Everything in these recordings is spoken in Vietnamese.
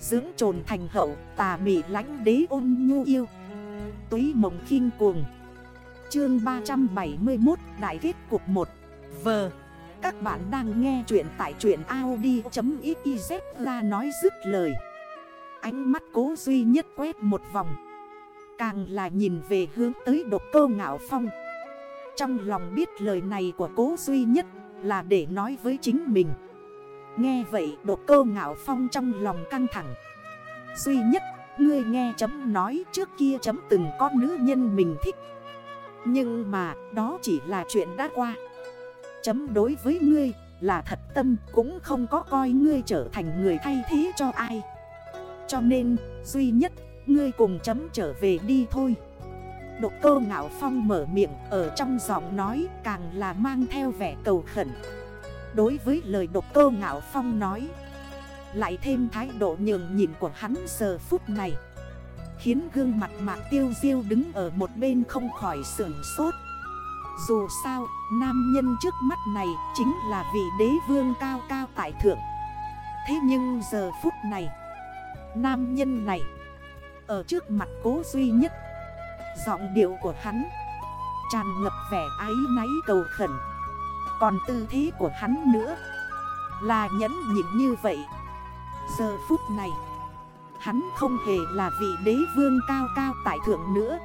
Dưỡng trồn thành hậu, tà mị lánh đế ôn nhu yêu. Túy mộng khinh cuồng. Chương 371 Đại kết cục 1 Vờ Các bạn đang nghe chuyện tại truyện Audi.xyz ra nói dứt lời. Ánh mắt cố duy nhất quét một vòng. Càng là nhìn về hướng tới độc cơ ngạo phong. Trong lòng biết lời này của cố duy nhất là để nói với chính mình. Nghe vậy đột cơ ngạo phong trong lòng căng thẳng. Duy nhất, Ngươi nghe chấm nói trước kia chấm từng có nữ nhân mình thích. Nhưng mà, đó chỉ là chuyện đã qua. Chấm đối với ngươi, là thật tâm, cũng không có coi ngươi trở thành người thay thế cho ai. Cho nên, duy nhất, ngươi cùng chấm trở về đi thôi. Độc cơ ngạo phong mở miệng, ở trong giọng nói càng là mang theo vẻ cầu khẩn. Đối với lời độc cơ ngạo phong nói lại thêm thái độ nhường nhịn của hắn giờ phút này Khiến gương mặt mạc tiêu diêu đứng ở một bên không khỏi sưởng sốt. Dù sao, nam nhân trước mắt này chính là vị đế vương cao cao tại thượng. Thế nhưng giờ phút này Nam nhân này Ở trước mặt cố duy nhất Giọng điệu của hắn Tràn ngập vẻ ái náy cầu khẩn. Còn tư thế của hắn nữa. Là nhẫn nhịn như vậy. Giờ phút này, Hắn không hề là vị đế vương cao cao tại thượng nữa.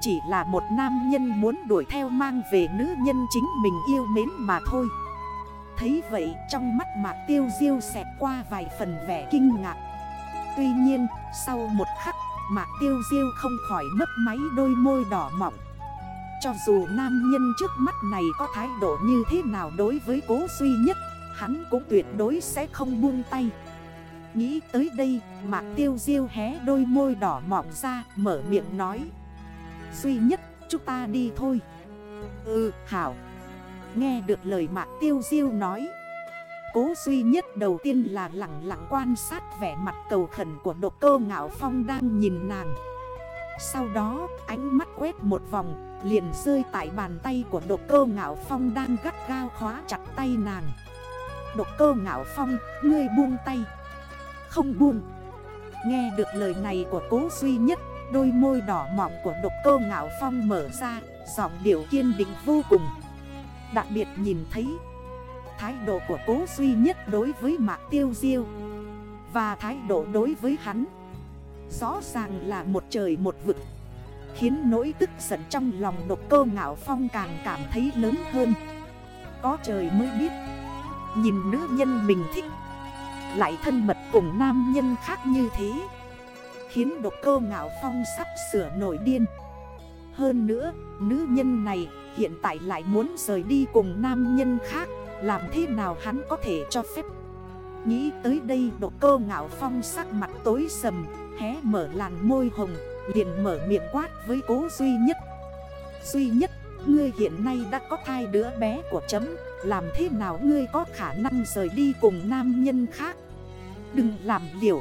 Chỉ là một nam nhân muốn đuổi theo mang về nữ nhân chính mình yêu mến mà thôi. Thấy vậy trong mắt mạc tiêu diêu xẹt qua vài phần vẻ kinh ngạc. Tuy nhiên, sau một khắc, mạc tiêu diêu không khỏi mấp máy đôi môi đỏ mọng. Cho dù nam nhân trước mắt này có thái độ như thế nào đối với cố duy nhất, Hắn cũng tuyệt đối sẽ không buông tay. Nghĩ tới đây, Mạc tiêu diêu hé đôi môi đỏ mọng ra, Mở miệng nói. Duy nhất, chúng ta đi thôi. Ừ hảo. Nghe được lời mạc tiêu diêu nói, Cố duy nhất đầu tiên là lặng lặng quan sát vẻ mặt cầu khẩn của độc cơ ngạo phong đang nhìn nàng. Sau đó ánh mắt quét một vòng Liền rơi tại bàn tay của độc cơ ngạo phong đang gắt gao khóa chặt tay nàng. Độc cơ ngạo phong, ngươi buông tay. Không buông. Nghe được lời này của cố duy nhất Đôi môi đỏ mỏng của độc cơ ngạo phong mở ra Giọng điệu kiên định vô cùng. Đặc biệt nhìn thấy Thái độ của cố duy nhất đối với mạc tiêu diêu Và thái độ đối với hắn Rõ ràng là một trời một vực. Khiến nỗi tức giận trong lòng độc cơ ngạo phong càng cảm thấy lớn hơn. Có trời mới biết. Nhìn nữ nhân mình thích. Lại thân mật cùng nam nhân khác như thế. Khiến độc cơ ngạo phong sắp sửa nổi điên. Hơn nữa, nữ nhân này hiện tại lại muốn rời đi cùng nam nhân khác. Làm thế nào hắn có thể cho phép? Nghĩ tới đây độc cơ ngạo phong sắc mặt tối sầm. Hé mở làn môi hồng Liền mở miệng quát với cố duy nhất. Duy nhất, ngươi hiện nay đã có thai đứa bé của chấm Làm thế nào ngươi có khả năng rời đi cùng nam nhân khác? Đừng làm liều.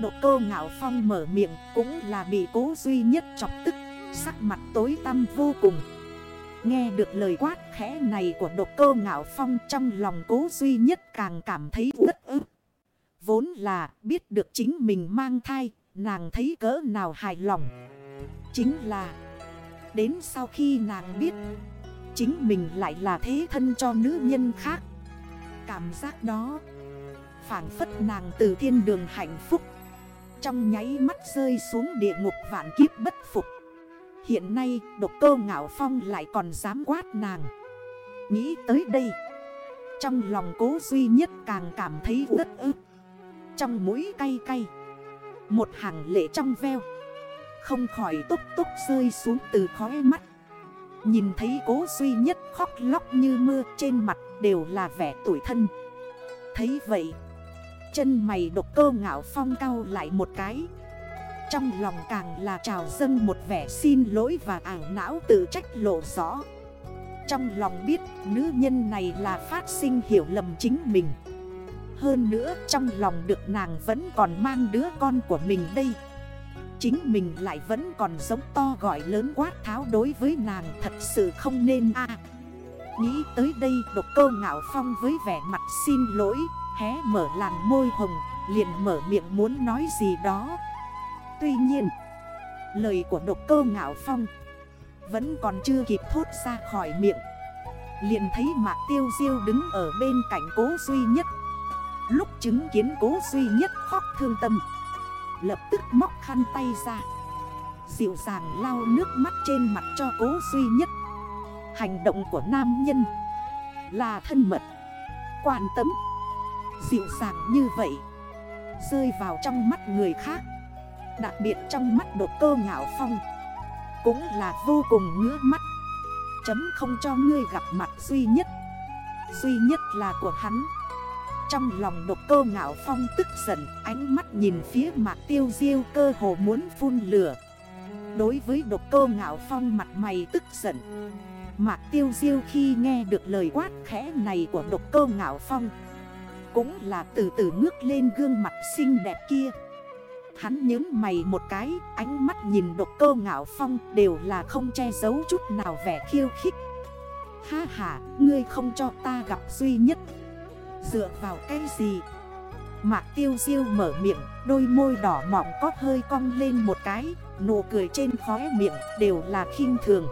Độ cơ ngạo phong mở miệng cũng là bị cố duy nhất chọc tức Sắc mặt tối tăm vô cùng. Nghe được lời quát khẽ này của độc cơ ngạo phong trong lòng cố duy nhất càng cảm thấy rất. Vốn là biết được chính mình mang thai, nàng thấy cỡ nào hài lòng. Chính là, đến sau khi nàng biết, chính mình lại là thế thân cho nữ nhân khác. Cảm giác đó phản phất nàng từ thiên đường hạnh phúc Trong nháy mắt rơi xuống địa ngục vạn kiếp bất phục Hiện nay độc cơ ngạo phong lại còn dám quát nàng Nghĩ tới đây Trong lòng cố duy nhất càng cảm thấy rất ức trong mũi cay cay. Một hàng lệ trong veo. Không khỏi tốc tốc rơi xuống từ khói mắt. Nhìn thấy cố duy nhất khóc lóc như mưa Trên mặt đều là vẻ tuổi thân. Thấy vậy, Chân mày độc cơ ngạo phong cao lại một cái. Trong lòng càng là trào dâng một vẻ xin lỗi và ảo não tự trách lộ rõ. Trong lòng biết nữ nhân này là phát sinh hiểu lầm chính mình. Hơn nữa, trong lòng được nàng vẫn còn mang đứa con của mình đây. Chính mình lại vẫn còn giống to gọi lớn quát tháo đối với nàng thật sự không nên a. Nghĩ tới đây, độc câu ngạo phong với vẻ mặt xin lỗi, Hé mở làn môi hồng, liền mở miệng muốn nói gì đó. Tuy nhiên, Lời của độc câu ngạo phong Vẫn còn chưa kịp thốt ra khỏi miệng. Liền thấy mạc tiêu diêu đứng ở bên cạnh cố duy nhất. Lúc chứng kiến cố duy nhất khóc thương tâm. Lập tức móc khăn tay ra. Dịu dàng lau nước mắt trên mặt cho cố duy nhất. Hành động của nam nhân Là thân mật, Quan tâm. Dịu dàng như vậy, Rơi vào trong mắt người khác. Đặc biệt trong mắt đột cơ ngạo phong, Cũng là vô cùng ngứa mắt. Chấm không cho ngươi gặp mặt duy nhất. Duy nhất là của hắn. Trong lòng độc cơ ngạo phong tức giận, Ánh mắt nhìn phía mạc tiêu diêu cơ hồ muốn phun lửa. Đối với độc cơ ngạo phong mặt mày tức giận, Mạc tiêu diêu khi nghe được lời quát khẽ này của độc cơ ngạo phong, Cũng là từ từ ngước lên gương mặt xinh đẹp kia. Hắn nhớ mày một cái, Ánh mắt nhìn độc cơ ngạo phong Đều là không che giấu chút nào vẻ khiêu khích. Ha ha, Ngươi không cho ta gặp duy nhất. Dựa vào cái gì? Mạc tiêu diêu mở miệng, Đôi môi đỏ mọng có hơi cong lên một cái, Nụ cười trên khóe miệng Đều là khinh thường.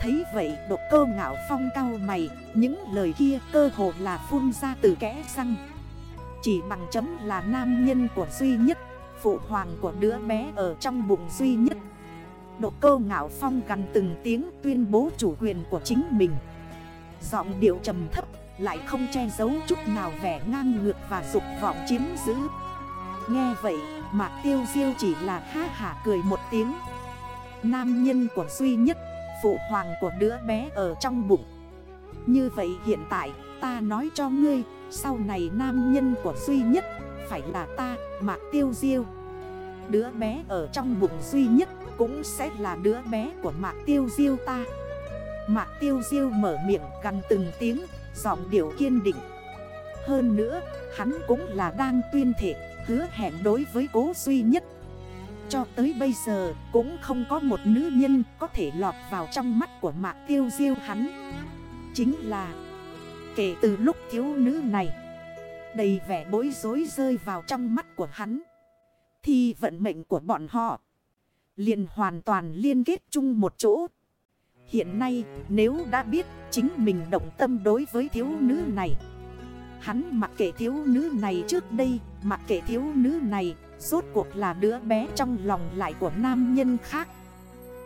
Thấy vậy, độc cơ ngạo phong cao mày, Những lời kia cơ hồ là phun ra từ kẽ răng. Chỉ bằng chấm là nam nhân của duy nhất, Phụ hoàng của đứa bé ở trong bụng duy nhất. Độ cơ ngạo phong gần từng tiếng tuyên bố chủ quyền của chính mình. Giọng điệu trầm thấp lại không che giấu chút nào vẻ ngang ngược và dục vọng chiếm giữ. Nghe vậy mạc tiêu diêu chỉ là ha hả cười một tiếng. Nam nhân của duy nhất, Phụ hoàng của đứa bé ở trong bụng. Như vậy hiện tại, ta nói cho ngươi, Sau này nam nhân của duy nhất Phải là ta Mạc Tiêu Diêu. Đứa bé ở trong bụng duy nhất Cũng sẽ là đứa bé của Mạc Tiêu Diêu ta. Mạc Tiêu Diêu mở miệng gần từng tiếng. Giọng điệu kiên định. Hơn nữa, hắn cũng là đang tuyên thể Hứa hẹn đối với cố duy nhất. Cho tới bây giờ, cũng không có một nữ nhân có thể lọt vào trong mắt của mạc tiêu diêu hắn. Chính là, kể từ lúc thiếu nữ này, Đầy vẻ bối rối rơi vào trong mắt của hắn Thì vận mệnh của bọn họ, liền hoàn toàn liên kết chung một chỗ. Hiện nay, nếu đã biết chính mình động tâm đối với thiếu nữ này, Hắn mặc kệ thiếu nữ này trước đây, Mặc kệ thiếu nữ này, Rốt cuộc là đứa bé trong lòng lại của nam nhân khác.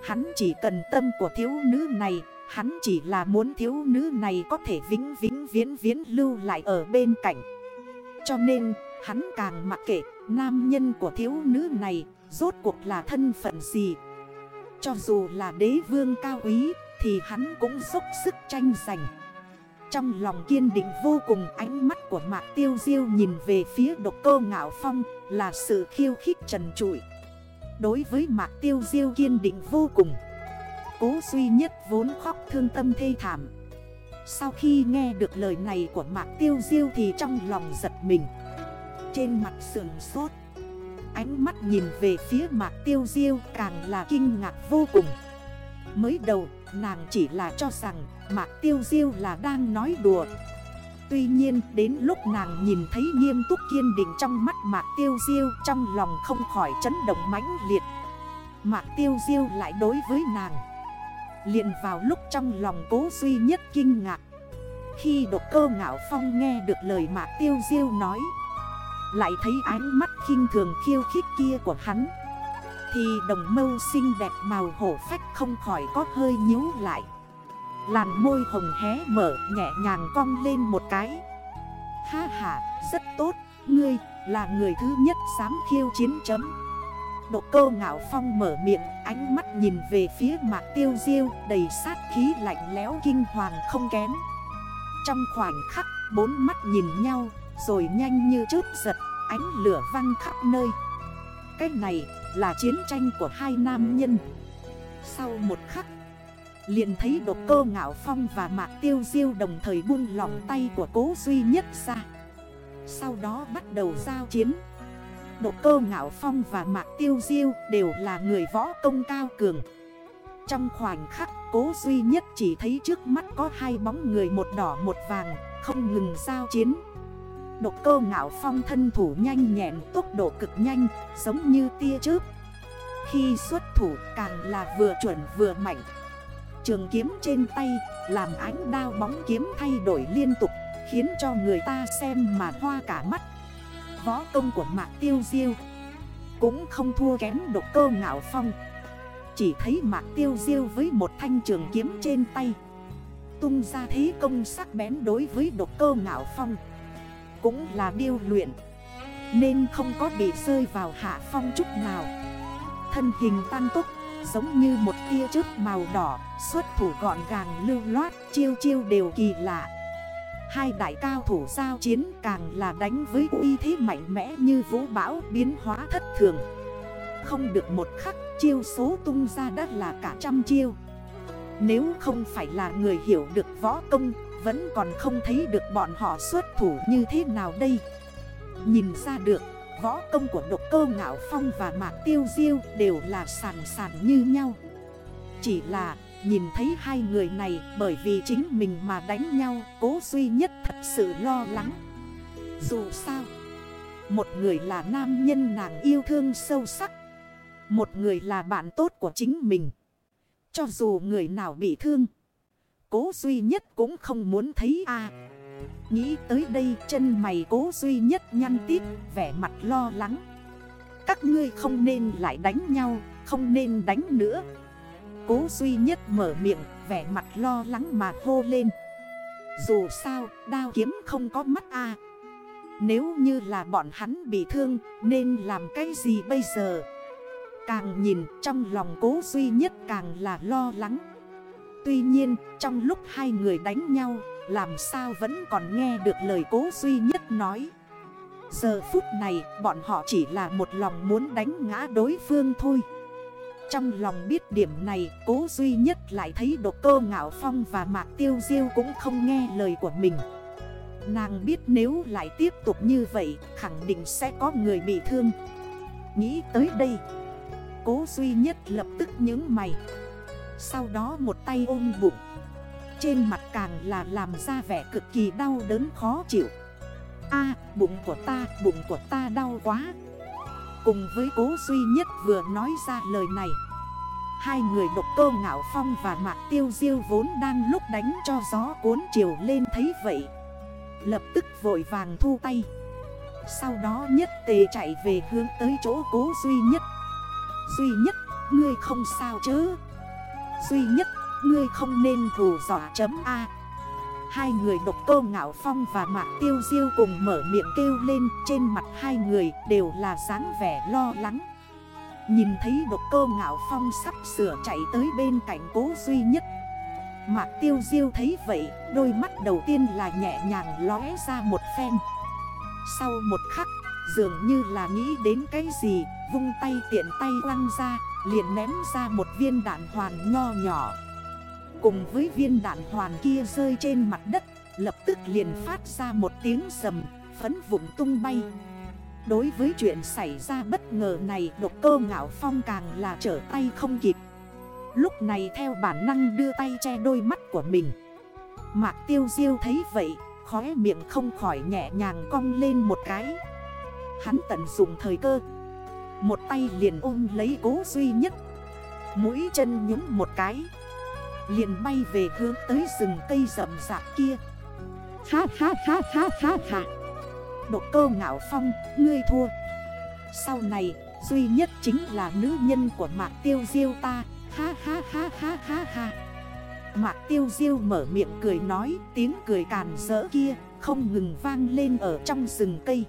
Hắn chỉ cần tâm của thiếu nữ này, Hắn chỉ là muốn thiếu nữ này có thể vĩnh vĩnh viễn viễn lưu lại ở bên cạnh. Cho nên, hắn càng mặc kệ nam nhân của thiếu nữ này, Rốt cuộc là thân phận gì cho dù là đế vương cao quý, Thì hắn cũng dốc sức tranh giành trong lòng kiên định vô cùng, ánh mắt của Mạc Tiêu Diêu nhìn về phía độc Cô ngạo phong là sự khiêu khích trần trụi. Đối với Mạc Tiêu Diêu kiên định vô cùng. Cố duy nhất vốn khóc thương tâm thê thảm. Sau khi nghe được lời này của Mạc Tiêu Diêu thì trong lòng giật mình. Trên mặt sườn sốt. Ánh mắt nhìn về phía Mạc Tiêu Diêu càng là kinh ngạc vô cùng. Mới đầu, nàng chỉ là cho rằng Mạc Tiêu Diêu là đang nói đùa. Tuy nhiên, đến lúc nàng nhìn thấy nghiêm túc kiên định trong mắt Mạc Tiêu Diêu, Trong lòng không khỏi chấn động mãnh liệt. Mạc Tiêu Diêu lại đối với nàng. Liền vào lúc trong lòng cố duy nhất kinh ngạc. Khi độc cơ ngạo phong nghe được lời Mạc Tiêu Diêu nói, Lại thấy ánh mắt khinh thường khiêu khích kia của hắn. Thì đồng mâu xinh đẹp màu hổ phách không khỏi có hơi nhíu lại. Làn môi hồng hé mở nhẹ nhàng cong lên một cái. Ha ha, rất tốt, Ngươi là người thứ nhất dám khiêu chiến chấm. Độ cơ ngạo phong mở miệng, Ánh mắt nhìn về phía mạc tiêu diêu, Đầy sát khí lạnh lẽo kinh hoàng không kém. Trong khoảnh khắc, bốn mắt nhìn nhau, Rồi nhanh như chớp giật. Ánh lửa văng khắp nơi. Cái này là chiến tranh của hai nam nhân. Sau một khắc, liền thấy độc cơ ngạo phong và mạc tiêu diêu đồng thời buông lòng tay của cố duy nhất ra. Sau đó bắt đầu giao chiến. Độc cơ ngạo phong và mạc tiêu diêu đều là người võ công cao cường. Trong khoảnh khắc, cố duy nhất chỉ thấy trước mắt có hai bóng người một đỏ một vàng, Không ngừng giao chiến. Độc cơ ngạo phong thân thủ nhanh nhẹn, tốc độ cực nhanh, Giống như tia chớp. Khi xuất thủ, càng là vừa chuẩn vừa mạnh. Trường kiếm trên tay, làm ánh đao bóng kiếm thay đổi liên tục, Khiến cho người ta xem mà hoa cả mắt. Võ công của Mạc Tiêu Diêu Cũng không thua kém độc cơ ngạo phong. Chỉ thấy Mạc Tiêu Diêu với một thanh trường kiếm trên tay, Tung ra thế công sắc bén đối với độc cơ ngạo phong. Cũng là điêu luyện, Nên không có bị rơi vào hạ phong chút nào. Thân hình tăng tốc, Giống như một tia chớp màu đỏ, Xuất thủ gọn gàng lưu loát, Chiêu chiêu đều kỳ lạ. Hai đại cao thủ giao chiến càng là đánh với uy thế mạnh mẽ như vũ bão biến hóa thất thường. Không được một khắc, chiêu số tung ra đã là cả trăm chiêu. Nếu không phải là người hiểu được võ công vẫn còn không thấy được bọn họ xuất thủ như thế nào đây. Nhìn ra được, Võ công của độc cơ ngạo phong và mạc tiêu diêu đều là sàn sàn như nhau. Chỉ là, nhìn thấy hai người này bởi vì chính mình mà đánh nhau, Cố duy nhất thật sự lo lắng. Dù sao, Một người là nam nhân nàng yêu thương sâu sắc, Một người là bạn tốt của chính mình. Cho dù người nào bị thương Cố duy nhất cũng không muốn thấy a. Nghĩ tới đây chân mày cố duy nhất nhăn tít, Vẻ mặt lo lắng. Các ngươi không nên lại đánh nhau, Không nên đánh nữa. Cố duy nhất mở miệng, Vẻ mặt lo lắng mà hô lên. Dù sao, đao kiếm không có mắt a. Nếu như là bọn hắn bị thương, Nên làm cái gì bây giờ? Càng nhìn, trong lòng cố duy nhất càng là lo lắng. Tuy nhiên, trong lúc hai người đánh nhau, làm sao vẫn còn nghe được lời cố duy nhất nói. Giờ phút này, bọn họ chỉ là một lòng muốn đánh ngã đối phương thôi. Trong lòng biết điểm này, cố duy nhất lại thấy độc cơ ngạo phong và mạc tiêu diêu cũng không nghe lời của mình. Nàng biết nếu lại tiếp tục như vậy, khẳng định sẽ có người bị thương. Nghĩ tới đây, Cố duy nhất lập tức những mày. Sau đó một tay ôm bụng. Trên mặt càng là làm ra vẻ cực kỳ đau đớn khó chịu. A bụng của ta, bụng của ta đau quá. Cùng với cố duy nhất vừa nói ra lời này Hai người độc cơ ngạo phong và mạc tiêu diêu vốn đang lúc đánh cho gió cuốn chiều lên thấy vậy Lập tức vội vàng thu tay. Sau đó nhất tề chạy về hướng tới chỗ cố duy nhất. Duy nhất, ngươi không sao chứ? Duy nhất, Ngươi không nên thù dọa chấm A. Hai người độc cơ ngạo phong và mạc tiêu diêu cùng mở miệng kêu lên, Trên mặt hai người đều là dáng vẻ lo lắng. Nhìn thấy độc cơ ngạo phong sắp sửa chạy tới bên cạnh cố duy nhất, Mạc tiêu diêu thấy vậy, Đôi mắt đầu tiên là nhẹ nhàng lóe ra một phen. Sau một khắc Dường như là nghĩ đến cái gì, Vung tay tiện tay quăng ra, Liền ném ra một viên đạn hoàn nho nhỏ. Cùng với viên đạn hoàn kia rơi trên mặt đất, Lập tức liền phát ra một tiếng sầm, Phấn vụng tung bay. Đối với chuyện xảy ra bất ngờ này, Độc cơ ngạo phong càng là trở tay không kịp. Lúc này theo bản năng đưa tay che đôi mắt của mình. Mạc tiêu diêu thấy vậy, Khóe miệng không khỏi nhẹ nhàng cong lên một cái. Hắn tận dụng thời cơ. Một tay liền ôm lấy cố duy nhất. Mũi chân nhúng một cái. Liền bay về hướng tới rừng cây rậm rạp kia. Ha ha ha ha ha ha. Độ cơ ngạo phong, ngươi thua. Sau này, duy nhất chính là nữ nhân của Mạc Tiêu Diêu ta. Ha ha ha ha ha ha. Mạc Tiêu Diêu mở miệng cười nói Tiếng cười càn rỡ kia Không ngừng vang lên ở trong rừng cây.